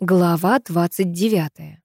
Глава 29.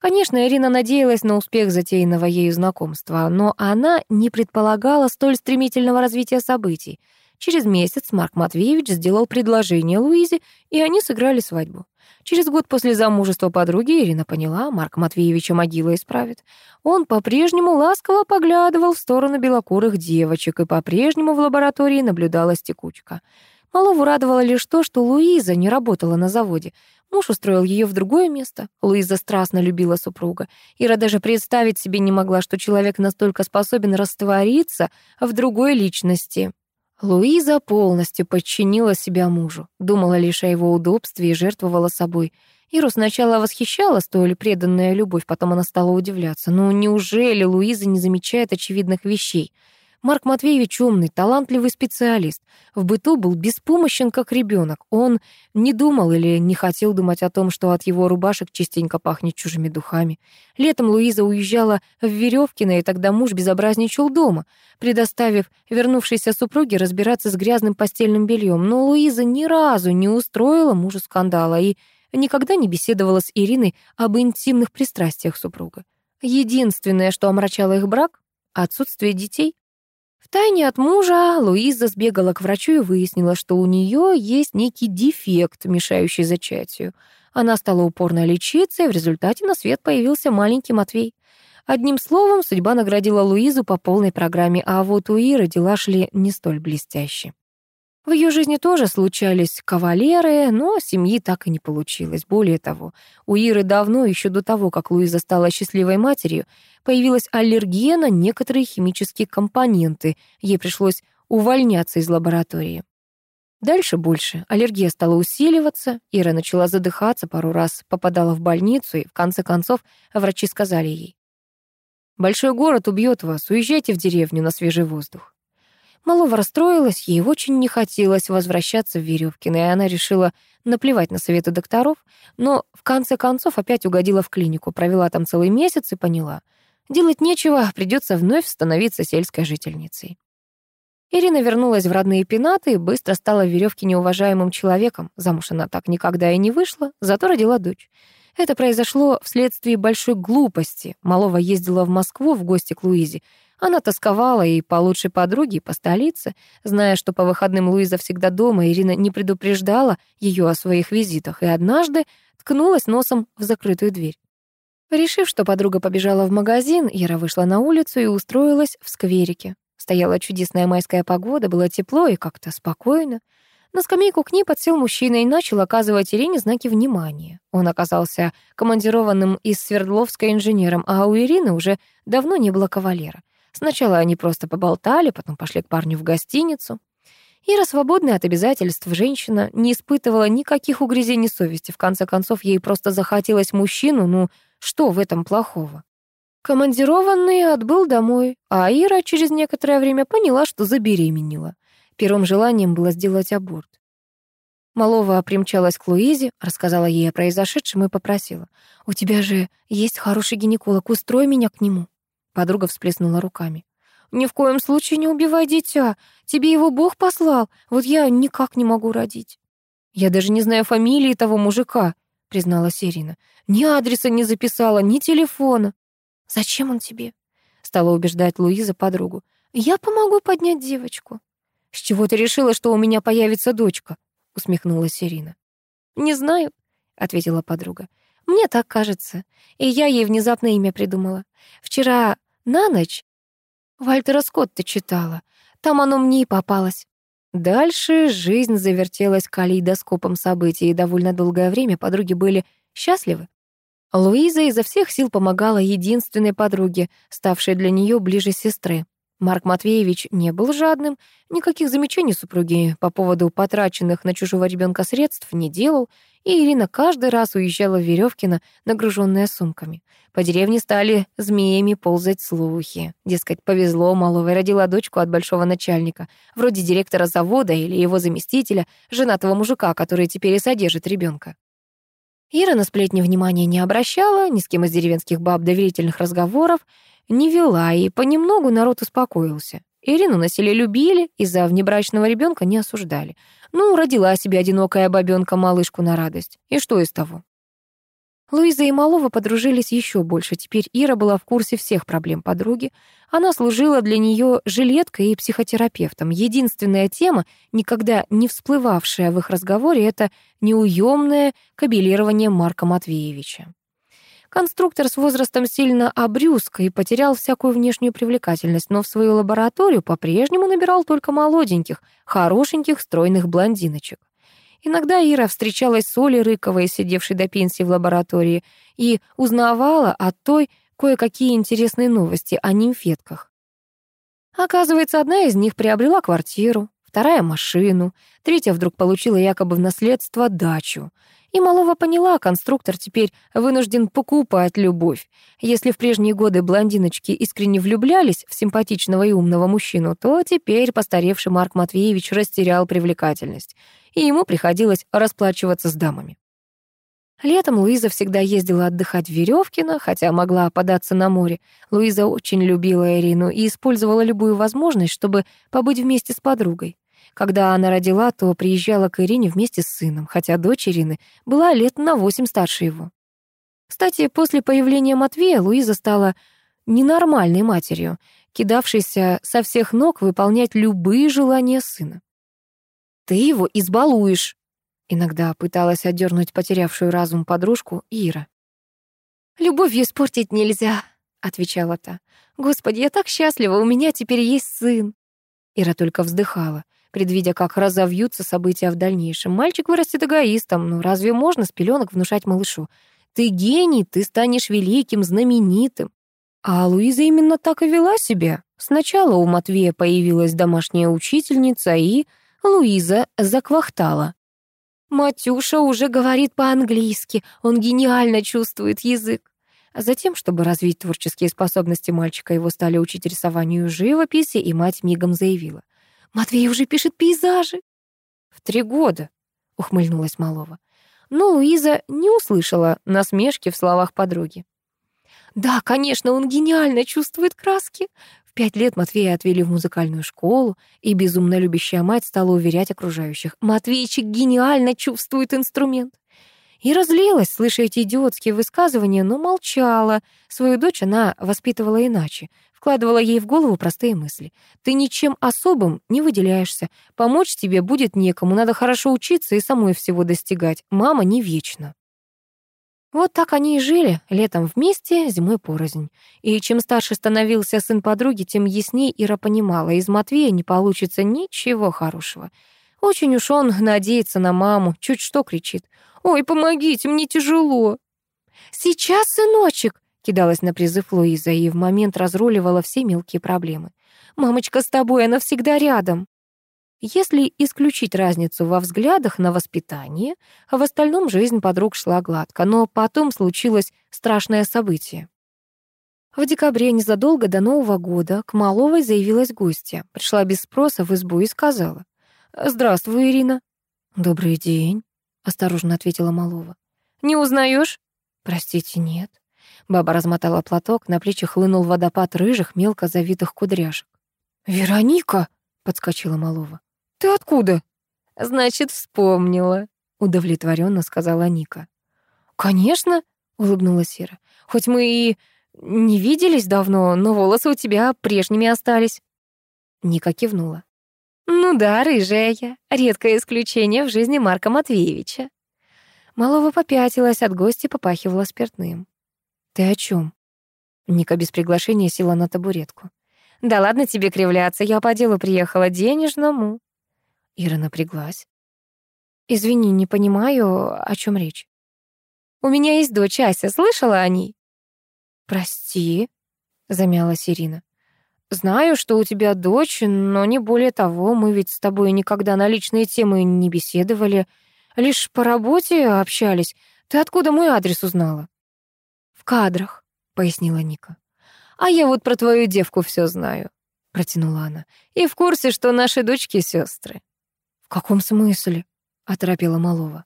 Конечно, Ирина надеялась на успех затеянного ею знакомства, но она не предполагала столь стремительного развития событий. Через месяц Марк Матвеевич сделал предложение Луизе, и они сыграли свадьбу. Через год после замужества подруги Ирина поняла, Марк Матвеевича могила исправит. Он по-прежнему ласково поглядывал в сторону белокурых девочек, и по-прежнему в лаборатории наблюдалась текучка — Малову радовало лишь то, что Луиза не работала на заводе. Муж устроил ее в другое место. Луиза страстно любила супруга. Ира даже представить себе не могла, что человек настолько способен раствориться в другой личности. Луиза полностью подчинила себя мужу, думала лишь о его удобстве и жертвовала собой. Иру сначала восхищала столь преданная любовь, потом она стала удивляться. Ну неужели Луиза не замечает очевидных вещей — Марк Матвеевич умный, талантливый специалист. В быту был беспомощен, как ребенок. Он не думал или не хотел думать о том, что от его рубашек частенько пахнет чужими духами. Летом Луиза уезжала в Веревкино, и тогда муж безобразничал дома, предоставив вернувшейся супруге разбираться с грязным постельным бельем. Но Луиза ни разу не устроила мужу скандала и никогда не беседовала с Ириной об интимных пристрастиях супруга. Единственное, что омрачало их брак — отсутствие детей. Втайне от мужа Луиза сбегала к врачу и выяснила, что у нее есть некий дефект, мешающий зачатию. Она стала упорно лечиться, и в результате на свет появился маленький Матвей. Одним словом, судьба наградила Луизу по полной программе, а вот у Иры дела шли не столь блестяще. В ее жизни тоже случались кавалеры, но семьи так и не получилось. Более того, у Иры давно, еще до того, как Луиза стала счастливой матерью, появилась аллергия на некоторые химические компоненты. Ей пришлось увольняться из лаборатории. Дальше больше. Аллергия стала усиливаться, Ира начала задыхаться, пару раз попадала в больницу, и в конце концов врачи сказали ей, «Большой город убьет вас, уезжайте в деревню на свежий воздух». Малова расстроилась, ей очень не хотелось возвращаться в Верёвкино, и она решила наплевать на советы докторов, но в конце концов опять угодила в клинику, провела там целый месяц и поняла. Делать нечего, придется вновь становиться сельской жительницей. Ирина вернулась в родные пенаты и быстро стала в веревке неуважаемым человеком. Замуж она так никогда и не вышла, зато родила дочь. Это произошло вследствие большой глупости. Малова ездила в Москву в гости к Луизе, она тосковала и по лучшей подруге, и по столице. Зная, что по выходным Луиза всегда дома, Ирина не предупреждала ее о своих визитах и однажды ткнулась носом в закрытую дверь. Решив, что подруга побежала в магазин, Ира вышла на улицу и устроилась в скверике. Стояла чудесная майская погода, было тепло и как-то спокойно. На скамейку к ней подсел мужчина и начал оказывать Ирине знаки внимания. Он оказался командированным из Свердловска инженером, а у Ирины уже давно не было кавалера. Сначала они просто поболтали, потом пошли к парню в гостиницу. Ира, свободная от обязательств женщина, не испытывала никаких угрызений совести. В конце концов, ей просто захотелось мужчину, ну что в этом плохого? Командированный отбыл домой, а Ира через некоторое время поняла, что забеременела. Первым желанием было сделать аборт. Малова примчалась к Луизе, рассказала ей о произошедшем и попросила. «У тебя же есть хороший гинеколог, устрой меня к нему». Подруга всплеснула руками. «Ни в коем случае не убивай дитя. Тебе его Бог послал. Вот я никак не могу родить». «Я даже не знаю фамилии того мужика», — призналась Ирина. «Ни адреса не записала, ни телефона». «Зачем он тебе?» — стала убеждать Луиза подругу. «Я помогу поднять девочку». «С чего ты решила, что у меня появится дочка?» — усмехнулась Ирина. «Не знаю», — ответила подруга. Мне так кажется. И я ей внезапно имя придумала. Вчера на ночь Вальтера Скотта читала. Там оно мне и попалось. Дальше жизнь завертелась калейдоскопом событий, и довольно долгое время подруги были счастливы. Луиза изо всех сил помогала единственной подруге, ставшей для нее ближе сестры. Марк Матвеевич не был жадным, никаких замечаний супруги по поводу потраченных на чужого ребенка средств не делал, и Ирина каждый раз уезжала в Веревкино, нагруженная сумками. По деревне стали змеями ползать слухи. Дескать, повезло, маловой родила дочку от большого начальника, вроде директора завода или его заместителя, женатого мужика, который теперь и содержит ребенка. Ира на сплетни внимания не обращала, ни с кем из деревенских баб доверительных разговоров, не вела, и понемногу народ успокоился. Ирину на селе любили, из-за внебрачного ребенка не осуждали. Ну, родила себе одинокая бабёнка малышку на радость. И что из того? Луиза и Малова подружились еще больше. Теперь Ира была в курсе всех проблем подруги. Она служила для нее жилеткой и психотерапевтом. Единственная тема, никогда не всплывавшая в их разговоре, это неуемное кабелирование Марка Матвеевича. Конструктор с возрастом сильно обрюзг и потерял всякую внешнюю привлекательность, но в свою лабораторию по-прежнему набирал только молоденьких, хорошеньких, стройных блондиночек. Иногда Ира встречалась с Олей Рыковой, сидевшей до пенсии в лаборатории, и узнавала от той кое-какие интересные новости о нимфетках. Оказывается, одна из них приобрела квартиру, вторая — машину, третья вдруг получила якобы в наследство дачу. И Малова поняла, конструктор теперь вынужден покупать любовь. Если в прежние годы блондиночки искренне влюблялись в симпатичного и умного мужчину, то теперь постаревший Марк Матвеевич растерял привлекательность, и ему приходилось расплачиваться с дамами. Летом Луиза всегда ездила отдыхать в Верёвкино, хотя могла податься на море. Луиза очень любила Ирину и использовала любую возможность, чтобы побыть вместе с подругой. Когда она родила, то приезжала к Ирине вместе с сыном, хотя дочь Ирины была лет на восемь старше его. Кстати, после появления Матвея Луиза стала ненормальной матерью, кидавшейся со всех ног выполнять любые желания сына. «Ты его избалуешь», — иногда пыталась отдернуть потерявшую разум подружку Ира. «Любовью испортить нельзя», — отвечала та. «Господи, я так счастлива, у меня теперь есть сын». Ира только вздыхала предвидя, как разовьются события в дальнейшем. Мальчик вырастет эгоистом, но разве можно с пеленок внушать малышу? Ты гений, ты станешь великим, знаменитым. А Луиза именно так и вела себя. Сначала у Матвея появилась домашняя учительница, и Луиза заквахтала. «Матюша уже говорит по-английски, он гениально чувствует язык». А затем, чтобы развить творческие способности мальчика, его стали учить рисованию живописи, и мать мигом заявила. Матвей уже пишет пейзажи. В три года, ухмыльнулась Малова. Но Луиза не услышала насмешки в словах подруги. Да, конечно, он гениально чувствует краски. В пять лет Матвея отвели в музыкальную школу, и безумно любящая мать стала уверять окружающих. Матвейчик гениально чувствует инструмент. И разлилась, слыша эти идиотские высказывания, но молчала. Свою дочь она воспитывала иначе, вкладывала ей в голову простые мысли. «Ты ничем особым не выделяешься. Помочь тебе будет некому, надо хорошо учиться и самой всего достигать. Мама не вечна». Вот так они и жили, летом вместе, зимой порознь. И чем старше становился сын подруги, тем яснее Ира понимала, из Матвея не получится ничего хорошего. Очень уж он надеется на маму, чуть что кричит. «Ой, помогите, мне тяжело!» «Сейчас, сыночек!» Кидалась на призыв Луиза и в момент разруливала все мелкие проблемы. «Мамочка с тобой, она всегда рядом». Если исключить разницу во взглядах на воспитание, а в остальном жизнь подруг шла гладко, но потом случилось страшное событие. В декабре, незадолго до Нового года, к Маловой заявилась гостья. Пришла без спроса в избу и сказала. «Здравствуй, Ирина». «Добрый день», — осторожно ответила Малова. «Не узнаешь? «Простите, нет». Баба размотала платок, на плечи хлынул водопад рыжих, мелко завитых кудряшек. «Вероника!» — подскочила Малова. «Ты откуда?» «Значит, вспомнила», — удовлетворенно сказала Ника. «Конечно», — улыбнулась Ира. «Хоть мы и не виделись давно, но волосы у тебя прежними остались». Ника кивнула. «Ну да, рыжая я. Редкое исключение в жизни Марка Матвеевича». Малова попятилась от гостя, попахивала спиртным. «Ты о чем? Ника без приглашения села на табуретку. «Да ладно тебе кривляться, я по делу приехала денежному». Ира напряглась. «Извини, не понимаю, о чем речь». «У меня есть дочь Ася, слышала о ней?» «Прости», — замялась Ирина. «Знаю, что у тебя дочь, но не более того, мы ведь с тобой никогда на личные темы не беседовали, лишь по работе общались. Ты откуда мой адрес узнала?» «В кадрах», — пояснила Ника. «А я вот про твою девку все знаю», — протянула она. «И в курсе, что наши дочки сестры. «В каком смысле?» — оторопела Малова.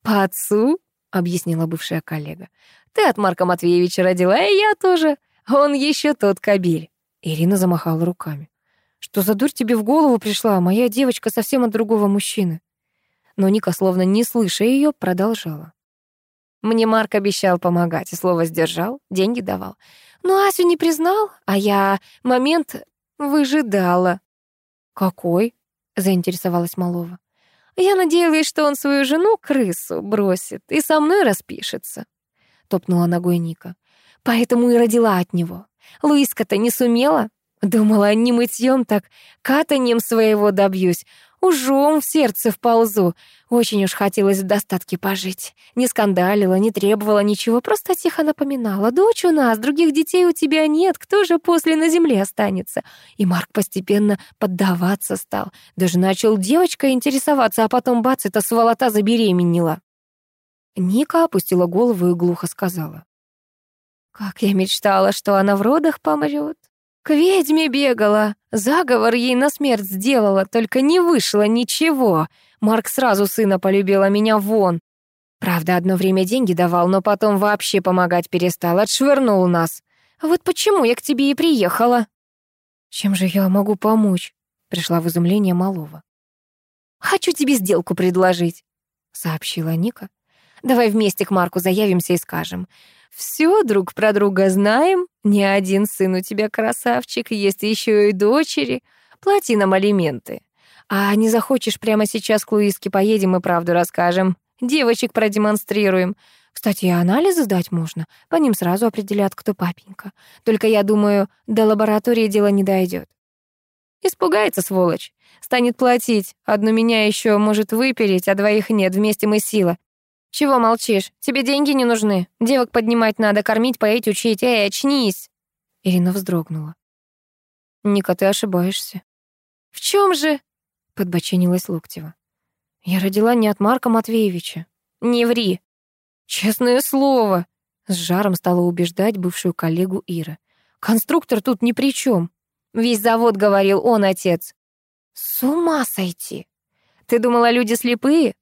«По отцу», — объяснила бывшая коллега. «Ты от Марка Матвеевича родила, и я тоже. Он еще тот кабель». Ирина замахала руками. Что за дурь тебе в голову пришла? Моя девочка совсем от другого мужчины. Но Ника, словно не слыша ее, продолжала. Мне Марк обещал помогать, и слово сдержал, деньги давал. Но Асю не признал, а я момент выжидала. «Какой?» — заинтересовалась Малова. «Я надеялась, что он свою жену, крысу, бросит и со мной распишется», — топнула ногой Ника. «Поэтому и родила от него. Луиска-то не сумела. Думала, не мытьем, так катанием своего добьюсь. Ужом в сердце вползу. Очень уж хотелось в достатке пожить. Не скандалила, не требовала ничего, просто тихо напоминала. «Дочь у нас, других детей у тебя нет, кто же после на земле останется?» И Марк постепенно поддаваться стал. Даже начал девочкой интересоваться, а потом бац, эта сволота забеременела. Ника опустила голову и глухо сказала. «Как я мечтала, что она в родах помрет. К ведьме бегала, заговор ей на смерть сделала, только не вышло ничего. Марк сразу сына полюбил, а меня вон. Правда, одно время деньги давал, но потом вообще помогать перестал, отшвырнул нас. Вот почему я к тебе и приехала. Чем же я могу помочь? Пришла в изумление Малова. Хочу тебе сделку предложить, сообщила Ника. Давай вместе к Марку заявимся и скажем. Все друг про друга знаем. Не один сын у тебя красавчик, есть еще и дочери. Плати нам алименты. А не захочешь прямо сейчас к Луиске поедем и правду расскажем. Девочек продемонстрируем. Кстати, и анализы сдать можно. По ним сразу определят, кто папенька. Только я думаю, до лаборатории дело не дойдет. Испугается, сволочь. Станет платить. Одну меня еще может выпереть, а двоих нет. Вместе мы сила. «Чего молчишь? Тебе деньги не нужны. Девок поднимать надо, кормить, поить, учить. Эй, очнись!» Ирина вздрогнула. «Ника, ты ошибаешься». «В чем же?» — подбоченилась Локтева. «Я родила не от Марка Матвеевича». «Не ври!» «Честное слово!» — с жаром стала убеждать бывшую коллегу Ира. «Конструктор тут ни при чем. Весь завод говорил, он отец». «С ума сойти! Ты думала, люди слепые?»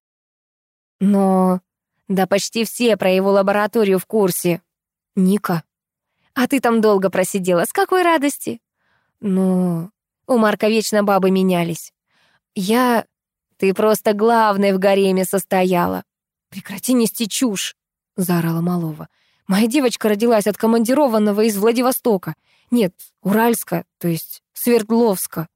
«Но да почти все про его лабораторию в курсе. Ника. А ты там долго просидела. С какой радости? Ну, у Марка вечно бабы менялись. Я... Ты просто главной в гареме состояла. Прекрати нести чушь, заорала Малова. Моя девочка родилась от командированного из Владивостока. Нет, Уральска, то есть Свердловска.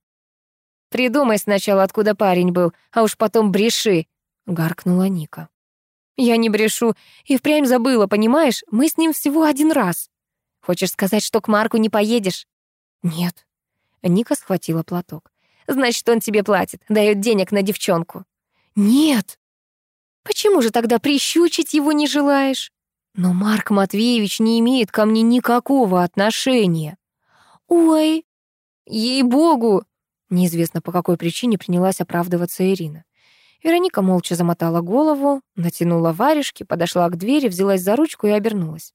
Придумай сначала, откуда парень был, а уж потом бреши, гаркнула Ника. Я не брешу. И впрямь забыла, понимаешь? Мы с ним всего один раз. Хочешь сказать, что к Марку не поедешь? Нет. Ника схватила платок. Значит, он тебе платит, дает денег на девчонку. Нет. Почему же тогда прищучить его не желаешь? Но Марк Матвеевич не имеет ко мне никакого отношения. Ой, ей-богу! Неизвестно по какой причине принялась оправдываться Ирина. Вероника молча замотала голову, натянула варежки, подошла к двери, взялась за ручку и обернулась.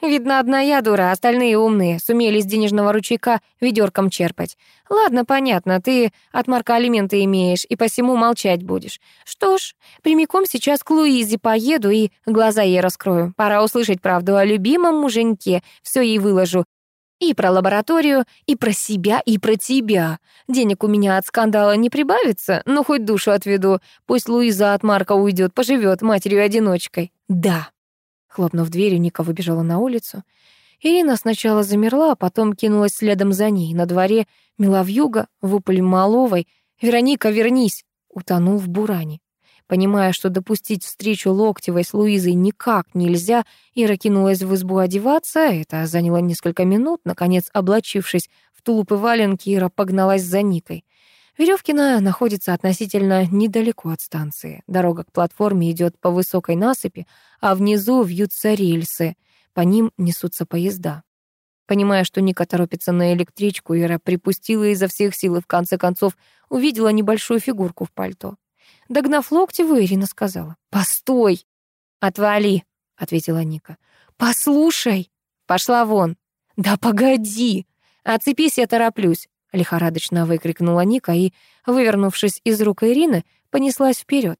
«Видно, одна я дура, остальные умные, сумели с денежного ручейка ведерком черпать. Ладно, понятно, ты от Марка алименты имеешь и посему молчать будешь. Что ж, прямиком сейчас к Луизе поеду и глаза ей раскрою. Пора услышать правду о любимом муженьке, все ей выложу, и про лабораторию, и про себя, и про тебя. Денег у меня от скандала не прибавится, но хоть душу отведу. Пусть Луиза от Марка уйдет, поживет матерью-одиночкой. Да. Хлопнув дверью, Ника выбежала на улицу. Ирина сначала замерла, а потом кинулась следом за ней. На дворе Миловьюга, выпали Маловой. «Вероника, вернись!» утонул в буране. Понимая, что допустить встречу Локтевой с Луизой никак нельзя, Ира кинулась в избу одеваться. Это заняло несколько минут. Наконец, облачившись в тулуп и валенки, Ира погналась за Никой. Веревкина находится относительно недалеко от станции. Дорога к платформе идет по высокой насыпи, а внизу вьются рельсы. По ним несутся поезда. Понимая, что Ника торопится на электричку, Ира припустила изо всех сил и в конце концов увидела небольшую фигурку в пальто. Догнав Локтеву, Ирина сказала. «Постой!» «Отвали!» — ответила Ника. «Послушай!» «Пошла вон!» «Да погоди! Отцепись, я тороплюсь!» Лихорадочно выкрикнула Ника и, вывернувшись из рук Ирины, понеслась вперед.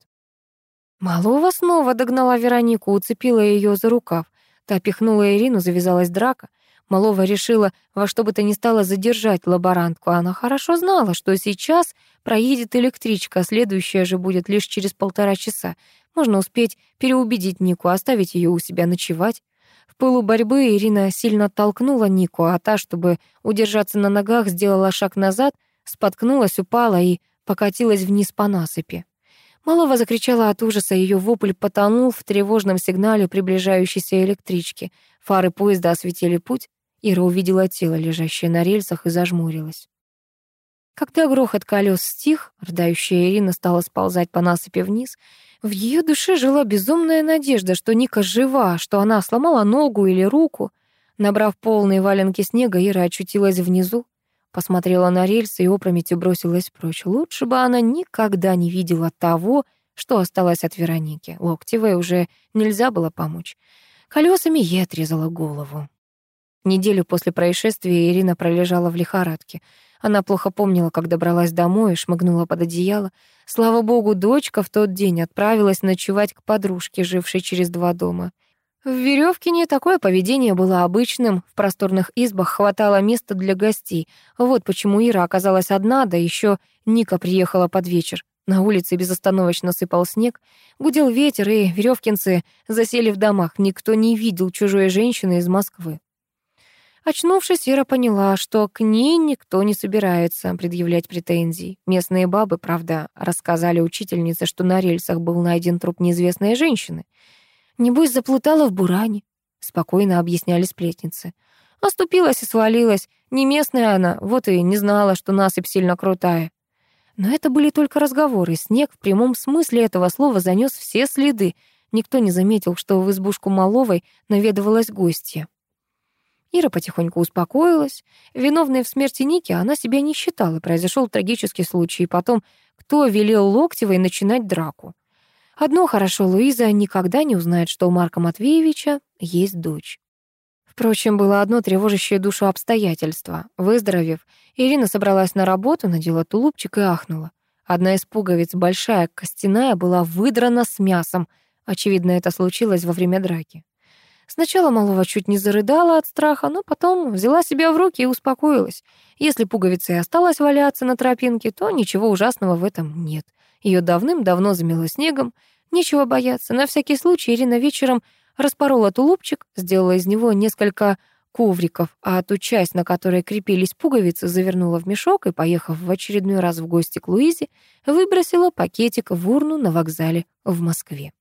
Малова снова догнала Веронику, уцепила ее за рукав. Та пихнула Ирину, завязалась драка. Малова решила во что бы то ни стало задержать лаборантку. Она хорошо знала, что сейчас проедет электричка, а следующая же будет лишь через полтора часа. Можно успеть переубедить Нику, оставить ее у себя ночевать. В пылу борьбы Ирина сильно оттолкнула Нику, а та, чтобы удержаться на ногах, сделала шаг назад, споткнулась, упала и покатилась вниз по насыпи. Малова закричала от ужаса, ее вопль потонул в тревожном сигнале приближающейся электрички. Фары поезда осветили путь. Ира увидела тело, лежащее на рельсах, и зажмурилась. Когда грохот колес стих, рыдающая Ирина стала сползать по насыпи вниз. В ее душе жила безумная надежда, что Ника жива, что она сломала ногу или руку. Набрав полные валенки снега, Ира очутилась внизу, посмотрела на рельсы и опрометью бросилась прочь. Лучше бы она никогда не видела того, что осталось от Вероники. Локтевой уже нельзя было помочь. Колесами ей отрезала голову. Неделю после происшествия Ирина пролежала в лихорадке. Она плохо помнила, как добралась домой и шмыгнула под одеяло. Слава богу, дочка в тот день отправилась ночевать к подружке, жившей через два дома. В Верёвкине такое поведение было обычным, в просторных избах хватало места для гостей. Вот почему Ира оказалась одна, да еще Ника приехала под вечер. На улице безостановочно сыпал снег, гудел ветер, и веревкинцы засели в домах. Никто не видел чужой женщины из Москвы. Очнувшись, Ира поняла, что к ней никто не собирается предъявлять претензий. Местные бабы, правда, рассказали учительнице, что на рельсах был найден труп неизвестной женщины. «Небось, заплутала в буране», — спокойно объясняли сплетницы. Оступилась и свалилась. Не местная она, вот и не знала, что насыпь сильно крутая. Но это были только разговоры. Снег в прямом смысле этого слова занес все следы. Никто не заметил, что в избушку Маловой наведывалась гостья. Ира потихоньку успокоилась. Виновной в смерти Ники она себя не считала. Произошел трагический случай. И потом, кто велел Локтевой начинать драку? Одно хорошо, Луиза никогда не узнает, что у Марка Матвеевича есть дочь. Впрочем, было одно тревожащее душу обстоятельство. Выздоровев, Ирина собралась на работу, надела тулупчик и ахнула. Одна из пуговиц, большая, костяная, была выдрана с мясом. Очевидно, это случилось во время драки. Сначала Малова чуть не зарыдала от страха, но потом взяла себя в руки и успокоилась. Если пуговица и осталась валяться на тропинке, то ничего ужасного в этом нет. Ее давным-давно замело снегом, нечего бояться. На всякий случай Ирина вечером распорола тулупчик, сделала из него несколько ковриков, а ту часть, на которой крепились пуговицы, завернула в мешок и, поехав в очередной раз в гости к Луизе, выбросила пакетик в урну на вокзале в Москве.